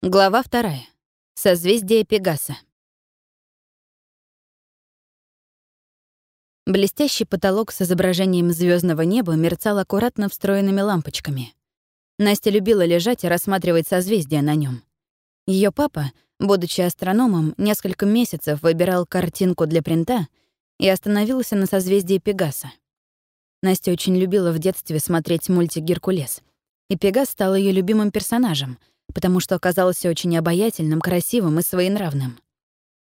Глава вторая. Созвездие Пегаса. Блестящий потолок с изображением звездного неба мерцал аккуратно встроенными лампочками. Настя любила лежать и рассматривать созвездия на нем. Ее папа, будучи астрономом, несколько месяцев выбирал картинку для принта и остановился на созвездии Пегаса. Настя очень любила в детстве смотреть мультик «Геркулес», и Пегас стал ее любимым персонажем — потому что оказался очень обаятельным, красивым и своенравным.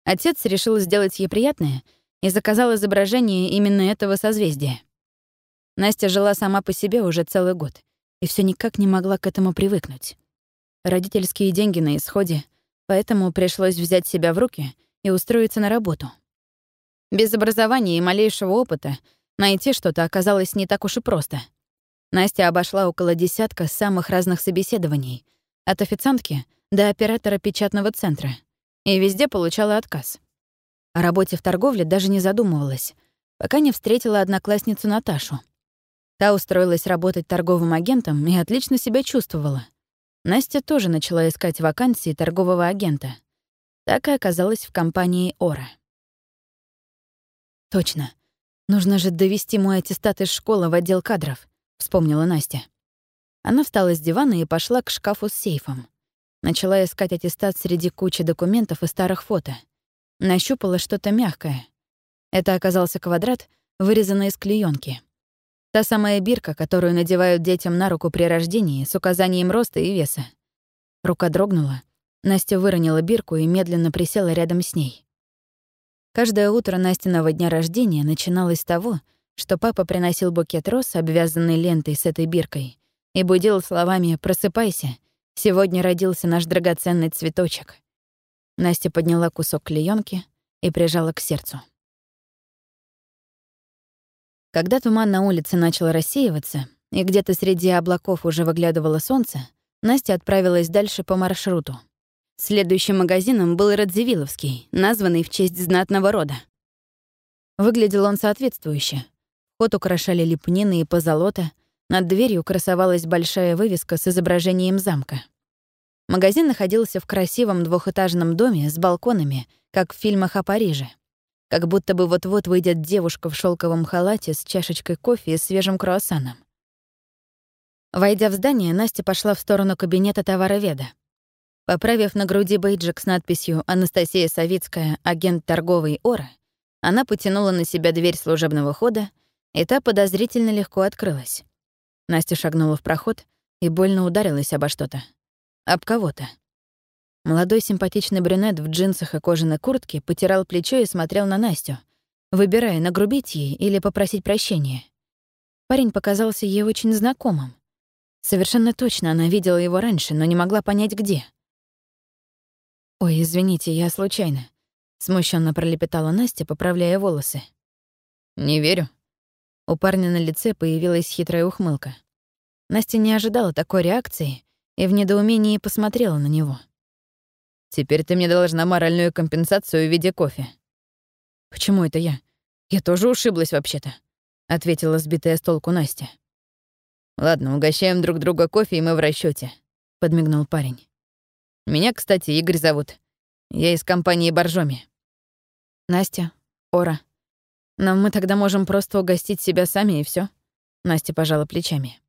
Отец решил сделать ей приятное и заказал изображение именно этого созвездия. Настя жила сама по себе уже целый год и все никак не могла к этому привыкнуть. Родительские деньги на исходе, поэтому пришлось взять себя в руки и устроиться на работу. Без образования и малейшего опыта найти что-то оказалось не так уж и просто. Настя обошла около десятка самых разных собеседований — от официантки до оператора печатного центра. И везде получала отказ. О работе в торговле даже не задумывалась, пока не встретила одноклассницу Наташу. Та устроилась работать торговым агентом и отлично себя чувствовала. Настя тоже начала искать вакансии торгового агента. Так и оказалась в компании «Ора». «Точно. Нужно же довести мой аттестат из школы в отдел кадров», — вспомнила Настя. Она встала с дивана и пошла к шкафу с сейфом. Начала искать аттестат среди кучи документов и старых фото. Нащупала что-то мягкое. Это оказался квадрат, вырезанный из клеёнки. Та самая бирка, которую надевают детям на руку при рождении с указанием роста и веса. Рука дрогнула. Настя выронила бирку и медленно присела рядом с ней. Каждое утро Настиного дня рождения начиналось с того, что папа приносил букет роз, обвязанный лентой с этой биркой, и будил словами «Просыпайся, сегодня родился наш драгоценный цветочек». Настя подняла кусок клеёнки и прижала к сердцу. Когда туман на улице начал рассеиваться, и где-то среди облаков уже выглядывало солнце, Настя отправилась дальше по маршруту. Следующим магазином был Радзивилловский, названный в честь знатного рода. Выглядел он соответствующе. Вход украшали лепнины и позолота, над дверью красовалась большая вывеска с изображением замка. Магазин находился в красивом двухэтажном доме с балконами, как в фильмах о Париже. Как будто бы вот-вот выйдет девушка в шелковом халате с чашечкой кофе и свежим круассаном. Войдя в здание, Настя пошла в сторону кабинета товароведа. Поправив на груди бейджик с надписью «Анастасия Савицкая, агент торговой Ора», она потянула на себя дверь служебного хода, и та подозрительно легко открылась. Настя шагнула в проход и больно ударилась обо что-то. Об кого-то. Молодой симпатичный брюнет в джинсах и кожаной куртке потирал плечо и смотрел на Настю, выбирая, нагрубить ей или попросить прощения. Парень показался ей очень знакомым. Совершенно точно она видела его раньше, но не могла понять, где. «Ой, извините, я случайно», — смущенно пролепетала Настя, поправляя волосы. «Не верю», у парня на лице появилась хитрая ухмылка. Настя не ожидала такой реакции и в недоумении посмотрела на него. «Теперь ты мне должна моральную компенсацию в виде кофе». «Почему это я? Я тоже ушиблась вообще-то», — ответила сбитая с толку Настя. «Ладно, угощаем друг друга кофе, и мы в расчете, подмигнул парень. «Меня, кстати, Игорь зовут. Я из компании Боржоми». «Настя, Ора», но мы тогда можем просто угостить себя сами, и все. Настя пожала плечами.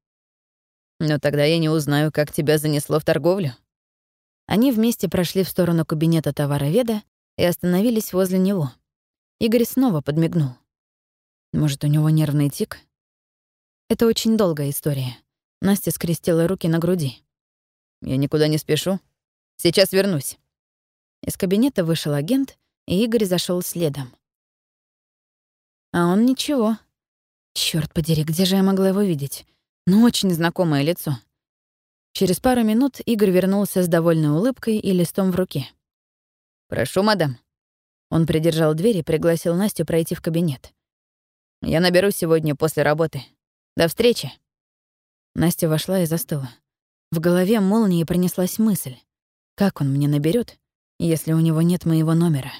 Но тогда я не узнаю, как тебя занесло в торговлю. Они вместе прошли в сторону кабинета товароведа и остановились возле него. Игорь снова подмигнул. Может, у него нервный тик? Это очень долгая история. Настя скрестила руки на груди. Я никуда не спешу. Сейчас вернусь. Из кабинета вышел агент, и Игорь зашел следом. А он ничего. Черт подери, где же я могла его видеть? Ну, очень знакомое лицо. Через пару минут Игорь вернулся с довольной улыбкой и листом в руке. «Прошу, мадам». Он придержал дверь и пригласил Настю пройти в кабинет. «Я наберу сегодня после работы. До встречи». Настя вошла и застыла. В голове молнией пронеслась мысль. Как он мне наберет, если у него нет моего номера?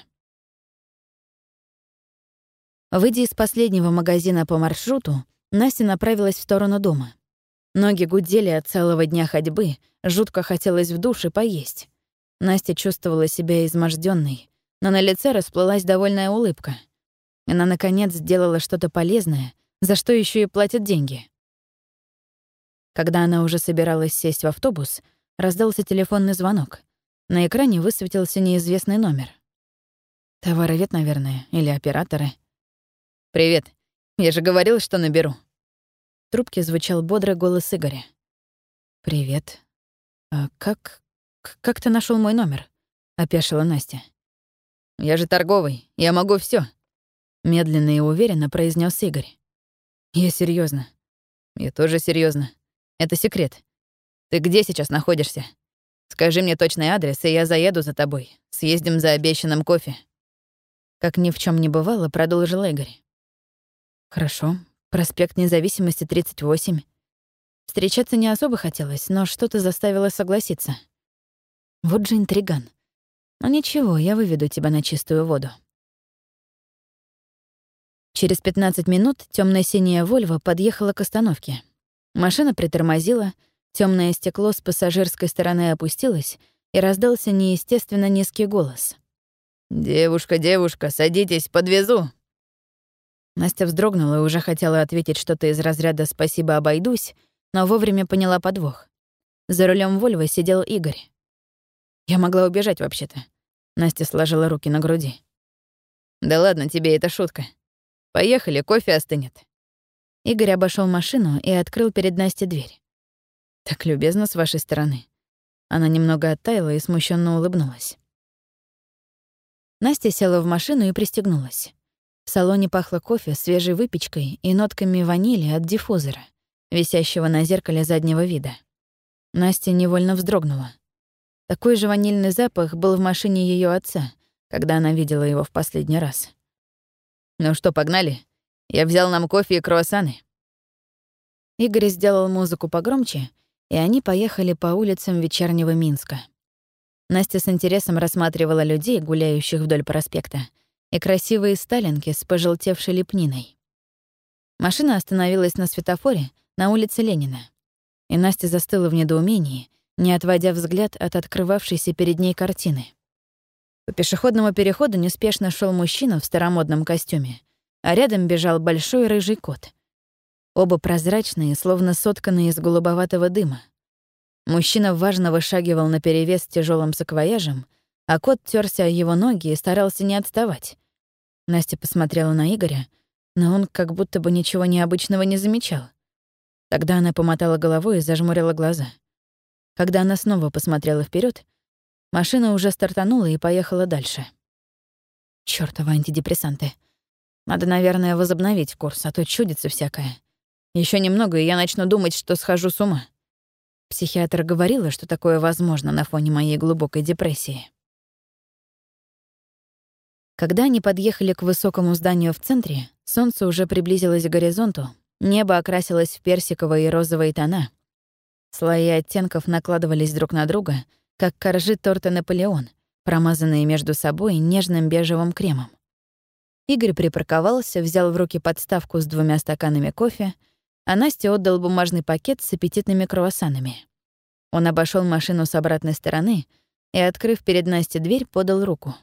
Выйдя из последнего магазина по маршруту, Настя направилась в сторону дома. Ноги гудели от целого дня ходьбы, жутко хотелось в душ и поесть. Настя чувствовала себя измождённой, но на лице расплылась довольная улыбка. Она, наконец, сделала что-то полезное, за что еще и платят деньги. Когда она уже собиралась сесть в автобус, раздался телефонный звонок. На экране высветился неизвестный номер. Товаровед, наверное, или операторы. «Привет. Я же говорил, что наберу». В трубке звучал бодрый голос Игоря. «Привет. А как... как ты нашел мой номер?» — опешила Настя. «Я же торговый. Я могу все. медленно и уверенно произнес Игорь. «Я серьезно. Я тоже серьезно. Это секрет. Ты где сейчас находишься? Скажи мне точный адрес, и я заеду за тобой. Съездим за обещанным кофе». Как ни в чем не бывало, продолжил Игорь. «Хорошо. Проспект Независимости, 38. Встречаться не особо хотелось, но что-то заставило согласиться. Вот же интриган. Но ничего, я выведу тебя на чистую воду». Через 15 минут темно синяя «Вольво» подъехала к остановке. Машина притормозила, темное стекло с пассажирской стороны опустилось, и раздался неестественно низкий голос. «Девушка, девушка, садитесь, подвезу!» Настя вздрогнула и уже хотела ответить что-то из разряда «спасибо, обойдусь», но вовремя поняла подвох. За рулем Вольво сидел Игорь. «Я могла убежать вообще-то». Настя сложила руки на груди. «Да ладно тебе, это шутка. Поехали, кофе остынет». Игорь обошел машину и открыл перед Настей дверь. «Так любезно с вашей стороны». Она немного оттаяла и смущенно улыбнулась. Настя села в машину и пристегнулась. В салоне пахло кофе, свежей выпечкой и нотками ванили от диффузора, висящего на зеркале заднего вида. Настя невольно вздрогнула. Такой же ванильный запах был в машине ее отца, когда она видела его в последний раз. «Ну что, погнали? Я взял нам кофе и круассаны». Игорь сделал музыку погромче, и они поехали по улицам вечернего Минска. Настя с интересом рассматривала людей, гуляющих вдоль проспекта, и красивые сталинки с пожелтевшей лепниной. Машина остановилась на светофоре на улице Ленина, и Настя застыла в недоумении, не отводя взгляд от открывавшейся перед ней картины. По пешеходному переходу неспешно шел мужчина в старомодном костюме, а рядом бежал большой рыжий кот. Оба прозрачные, словно сотканные из голубоватого дыма. Мужчина важно вышагивал наперевес тяжелым саквояжем, а кот терся о его ноги и старался не отставать. Настя посмотрела на Игоря, но он как будто бы ничего необычного не замечал. Тогда она помотала головой и зажмурила глаза. Когда она снова посмотрела вперед, машина уже стартанула и поехала дальше. Чёртовы антидепрессанты. Надо, наверное, возобновить курс, а то чудится всякое. Еще немного, и я начну думать, что схожу с ума. Психиатр говорила, что такое возможно на фоне моей глубокой депрессии. Когда они подъехали к высокому зданию в центре, солнце уже приблизилось к горизонту, небо окрасилось в персиковые и розовые тона. Слои оттенков накладывались друг на друга, как коржи торта «Наполеон», промазанные между собой нежным бежевым кремом. Игорь припарковался, взял в руки подставку с двумя стаканами кофе — а Насте отдал бумажный пакет с аппетитными круассанами. Он обошел машину с обратной стороны и, открыв перед Настей дверь, подал руку.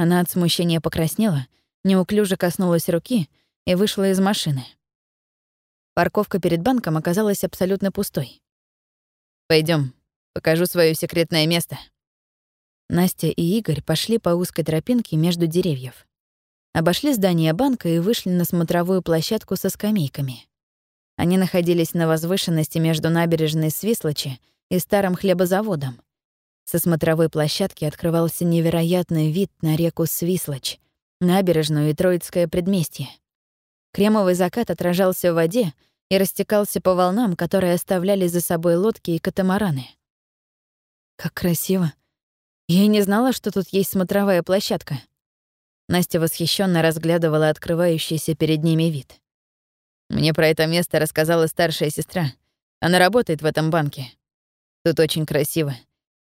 Она от смущения покраснела, неуклюже коснулась руки и вышла из машины. Парковка перед банком оказалась абсолютно пустой. Пойдем, покажу свое секретное место». Настя и Игорь пошли по узкой тропинке между деревьев. Обошли здание банка и вышли на смотровую площадку со скамейками. Они находились на возвышенности между набережной Свислочи и старым хлебозаводом. Со смотровой площадки открывался невероятный вид на реку Свислочь, набережную и Троицкое предместье. Кремовый закат отражался в воде и растекался по волнам, которые оставляли за собой лодки и катамараны. Как красиво. Я и не знала, что тут есть смотровая площадка. Настя восхищенно разглядывала открывающийся перед ними вид. Мне про это место рассказала старшая сестра. Она работает в этом банке. Тут очень красиво.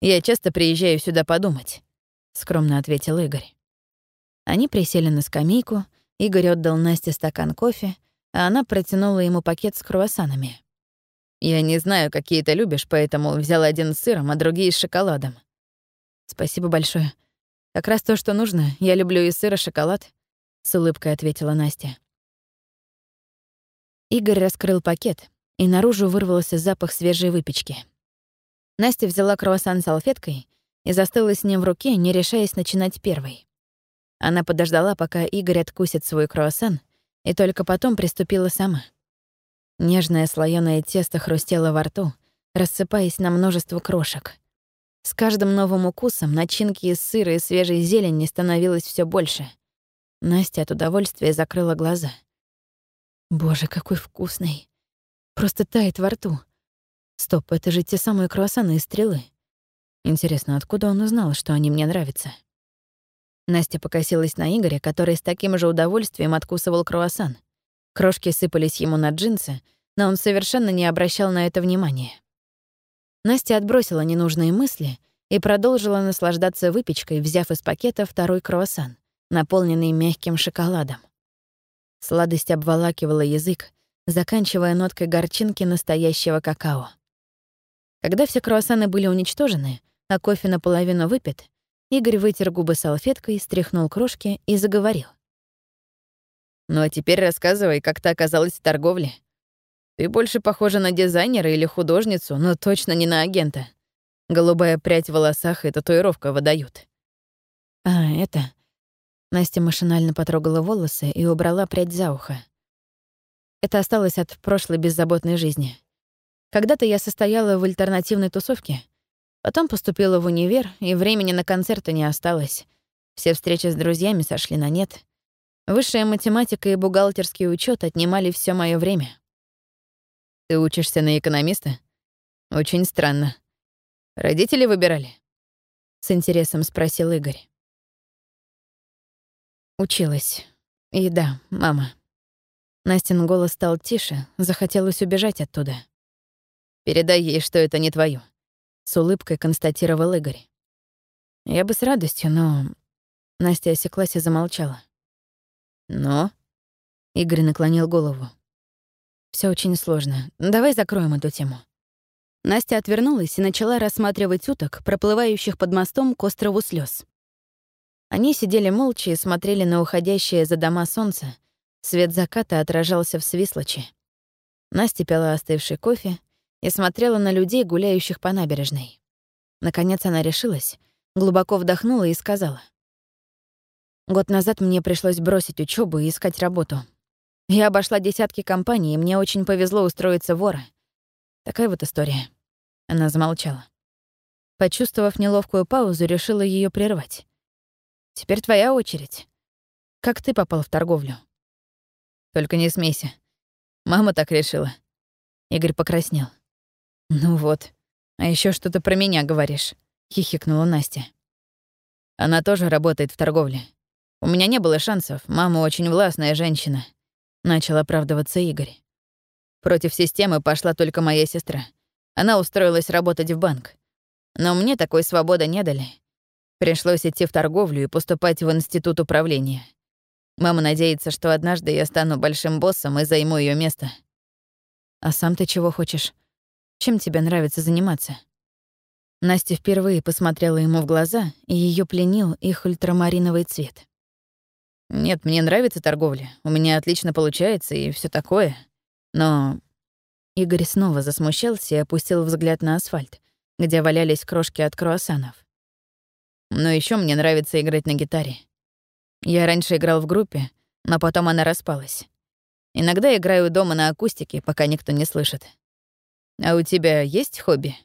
Я часто приезжаю сюда подумать», — скромно ответил Игорь. Они присели на скамейку, Игорь отдал Насте стакан кофе, а она протянула ему пакет с круассанами. «Я не знаю, какие ты любишь, поэтому взял один с сыром, а другие с шоколадом». Спасибо большое. Как раз то, что нужно. Я люблю и сыр, и шоколад, с улыбкой ответила Настя. Игорь раскрыл пакет, и наружу вырвался запах свежей выпечки. Настя взяла круассан салфеткой и застыла с ним в руке, не решаясь начинать первой. Она подождала, пока Игорь откусит свой круассан, и только потом приступила сама. Нежное слоёное тесто хрустело во рту, рассыпаясь на множество крошек. С каждым новым укусом начинки из сыра и свежей зелени становилось все больше. Настя от удовольствия закрыла глаза. Боже, какой вкусный. Просто тает во рту. Стоп, это же те самые круассаны из стрелы. Интересно, откуда он узнал, что они мне нравятся? Настя покосилась на Игоря, который с таким же удовольствием откусывал круассан. Крошки сыпались ему на джинсы, но он совершенно не обращал на это внимания. Настя отбросила ненужные мысли и продолжила наслаждаться выпечкой, взяв из пакета второй круассан, наполненный мягким шоколадом. Сладость обволакивала язык, заканчивая ноткой горчинки настоящего какао. Когда все круассаны были уничтожены, а кофе наполовину выпит, Игорь вытер губы салфеткой, стряхнул крошки и заговорил. Ну а теперь рассказывай, как ты оказалась в торговле. Ты больше похожа на дизайнера или художницу, но точно не на агента. Голубая прядь в волосах и татуировка выдают. А, это... Настя машинально потрогала волосы и убрала прядь за ухо. Это осталось от прошлой беззаботной жизни. Когда-то я состояла в альтернативной тусовке, потом поступила в универ, и времени на концерты не осталось. Все встречи с друзьями сошли на нет — Высшая математика и бухгалтерский учет отнимали все мое время. Ты учишься на экономиста? Очень странно. Родители выбирали? С интересом спросил Игорь. Училась. И да, мама. Настин голос стал тише, захотелось убежать оттуда. «Передай ей, что это не твое. с улыбкой констатировал Игорь. Я бы с радостью, но... Настя осеклась и замолчала. Но... Игорь наклонил голову. Все очень сложно. Давай закроем эту тему. Настя отвернулась и начала рассматривать уток, проплывающих под мостом к острову слез. Они сидели молча и смотрели на уходящее за дома солнце. Свет заката отражался в свислочи. Настя пила остывший кофе и смотрела на людей, гуляющих по набережной. Наконец она решилась, глубоко вдохнула и сказала. Год назад мне пришлось бросить учебу и искать работу. Я обошла десятки компаний, и мне очень повезло устроиться вора. Такая вот история. Она замолчала. Почувствовав неловкую паузу, решила ее прервать. «Теперь твоя очередь. Как ты попал в торговлю?» «Только не смейся. Мама так решила». Игорь покраснел. «Ну вот. А еще что-то про меня говоришь», — хихикнула Настя. «Она тоже работает в торговле. У меня не было шансов, мама очень властная женщина. Начал оправдываться Игорь. Против системы пошла только моя сестра. Она устроилась работать в банк. Но мне такой свободы не дали. Пришлось идти в торговлю и поступать в институт управления. Мама надеется, что однажды я стану большим боссом и займу ее место. А сам ты чего хочешь? Чем тебе нравится заниматься? Настя впервые посмотрела ему в глаза, и ее пленил их ультрамариновый цвет. Нет, мне нравится торговля. У меня отлично получается и все такое. Но... Игорь снова засмущался и опустил взгляд на асфальт, где валялись крошки от круассанов. Но еще мне нравится играть на гитаре. Я раньше играл в группе, но потом она распалась. Иногда играю дома на акустике, пока никто не слышит. А у тебя есть хобби?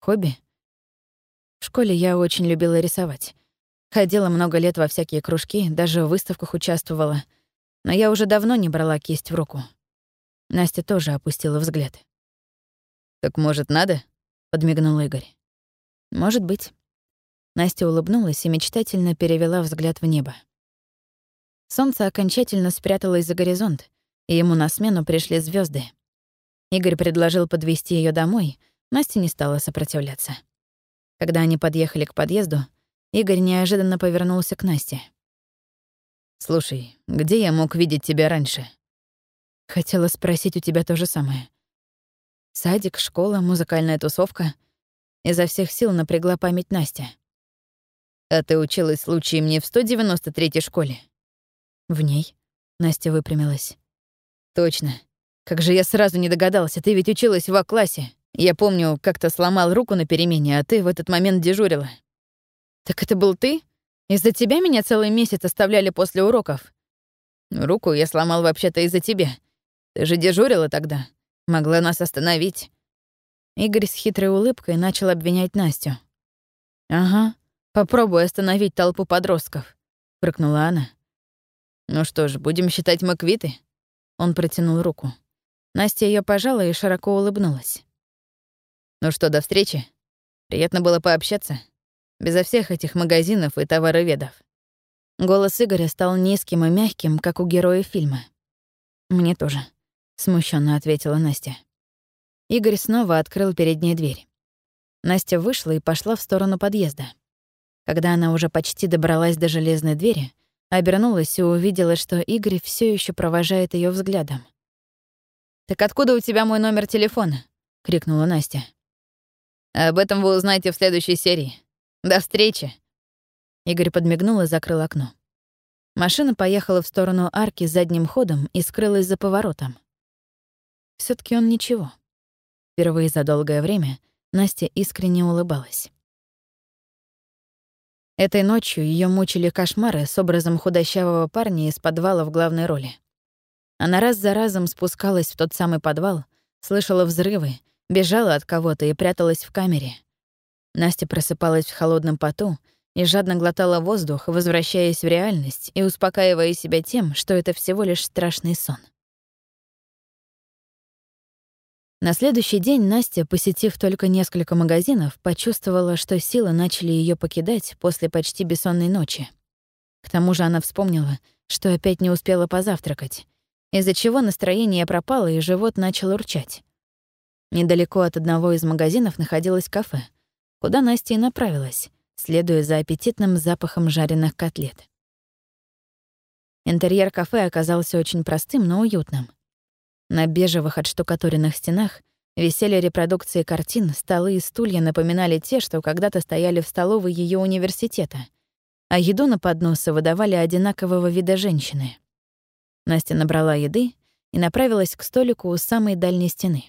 Хобби? В школе я очень любила рисовать. Ходила много лет во всякие кружки, даже в выставках участвовала. Но я уже давно не брала кисть в руку. Настя тоже опустила взгляд. «Так, может, надо?» — подмигнул Игорь. «Может быть». Настя улыбнулась и мечтательно перевела взгляд в небо. Солнце окончательно спряталось за горизонт, и ему на смену пришли звезды. Игорь предложил подвести ее домой, Настя не стала сопротивляться. Когда они подъехали к подъезду, Игорь неожиданно повернулся к Насте. «Слушай, где я мог видеть тебя раньше?» Хотела спросить у тебя то же самое. Садик, школа, музыкальная тусовка. Изо всех сил напрягла память Настя. «А ты училась случаем не в 193-й школе?» «В ней?» — Настя выпрямилась. «Точно. Как же я сразу не догадался, ты ведь училась в А-классе. Я помню, как-то сломал руку на перемене, а ты в этот момент дежурила». «Так это был ты? Из-за тебя меня целый месяц оставляли после уроков?» «Руку я сломал вообще-то из-за тебя. Ты же дежурила тогда. Могла нас остановить». Игорь с хитрой улыбкой начал обвинять Настю. «Ага, попробуй остановить толпу подростков», — прыкнула она. «Ну что ж, будем считать мы квиты?» Он протянул руку. Настя ее пожала и широко улыбнулась. «Ну что, до встречи. Приятно было пообщаться. Безо всех этих магазинов и товароведов». Голос Игоря стал низким и мягким, как у героя фильма. «Мне тоже», — смущенно ответила Настя. Игорь снова открыл перед ней дверь. Настя вышла и пошла в сторону подъезда. Когда она уже почти добралась до железной двери, обернулась и увидела, что Игорь все еще провожает ее взглядом. «Так откуда у тебя мой номер телефона?» — крикнула Настя. «Об этом вы узнаете в следующей серии. До встречи!» Игорь подмигнул и закрыл окно. Машина поехала в сторону арки задним ходом и скрылась за поворотом. все таки он ничего. Впервые за долгое время Настя искренне улыбалась. Этой ночью ее мучили кошмары с образом худощавого парня из подвала в главной роли. Она раз за разом спускалась в тот самый подвал, слышала взрывы, бежала от кого-то и пряталась в камере. Настя просыпалась в холодном поту и жадно глотала воздух, возвращаясь в реальность и успокаивая себя тем, что это всего лишь страшный сон. На следующий день Настя, посетив только несколько магазинов, почувствовала, что силы начали ее покидать после почти бессонной ночи. К тому же она вспомнила, что опять не успела позавтракать, из-за чего настроение пропало и живот начал урчать. Недалеко от одного из магазинов находилось кафе, куда Настя и направилась, следуя за аппетитным запахом жареных котлет. Интерьер кафе оказался очень простым, но уютным. На бежевых отштукатуренных стенах висели репродукции картин, столы и стулья напоминали те, что когда-то стояли в столовой ее университета, а еду на подносы выдавали одинакового вида женщины. Настя набрала еды и направилась к столику у самой дальней стены.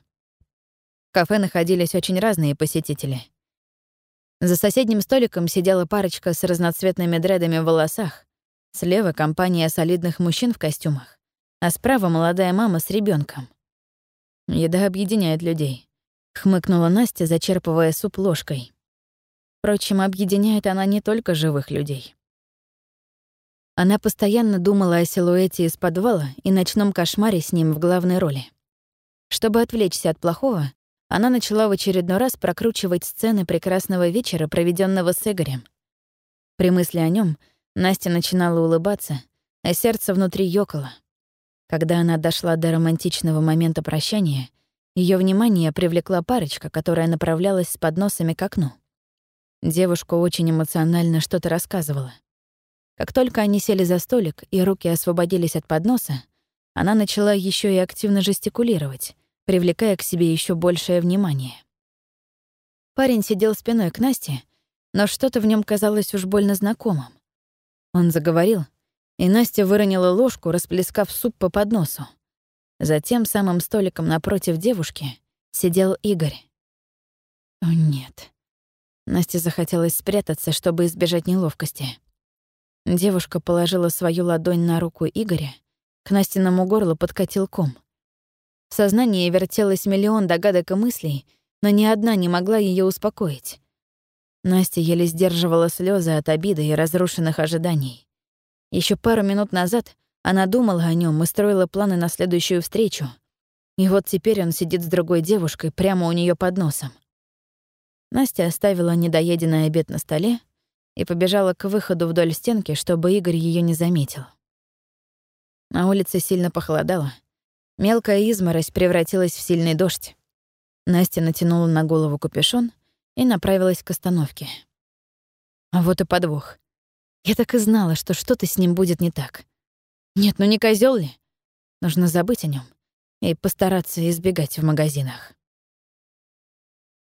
В кафе находились очень разные посетители. За соседним столиком сидела парочка с разноцветными дредами в волосах, слева — компания солидных мужчин в костюмах а справа молодая мама с ребенком. Еда объединяет людей. Хмыкнула Настя, зачерпывая суп ложкой. Впрочем, объединяет она не только живых людей. Она постоянно думала о силуэте из подвала и ночном кошмаре с ним в главной роли. Чтобы отвлечься от плохого, она начала в очередной раз прокручивать сцены прекрасного вечера, проведенного с Игорем. При мысли о нем Настя начинала улыбаться, а сердце внутри ёкало. Когда она дошла до романтичного момента прощания, ее внимание привлекла парочка, которая направлялась с подносами к окну. Девушка очень эмоционально что-то рассказывала. Как только они сели за столик и руки освободились от подноса, она начала еще и активно жестикулировать, привлекая к себе еще большее внимание. Парень сидел спиной к Насте, но что-то в нем казалось уж больно знакомым. Он заговорил, и Настя выронила ложку, расплескав суп по подносу. За тем самым столиком напротив девушки сидел Игорь. О, нет. Насте захотелось спрятаться, чтобы избежать неловкости. Девушка положила свою ладонь на руку Игоря, к Настиному горлу подкатил ком. В сознании вертелось миллион догадок и мыслей, но ни одна не могла ее успокоить. Настя еле сдерживала слезы от обиды и разрушенных ожиданий. Еще пару минут назад она думала о нем и строила планы на следующую встречу. И вот теперь он сидит с другой девушкой прямо у нее под носом. Настя оставила недоеденный обед на столе и побежала к выходу вдоль стенки, чтобы Игорь ее не заметил. На улице сильно похолодало. Мелкая изморозь превратилась в сильный дождь. Настя натянула на голову капюшон и направилась к остановке. А вот и подвох. Я так и знала, что что-то с ним будет не так. Нет, ну не козел ли? Нужно забыть о нем и постараться избегать в магазинах.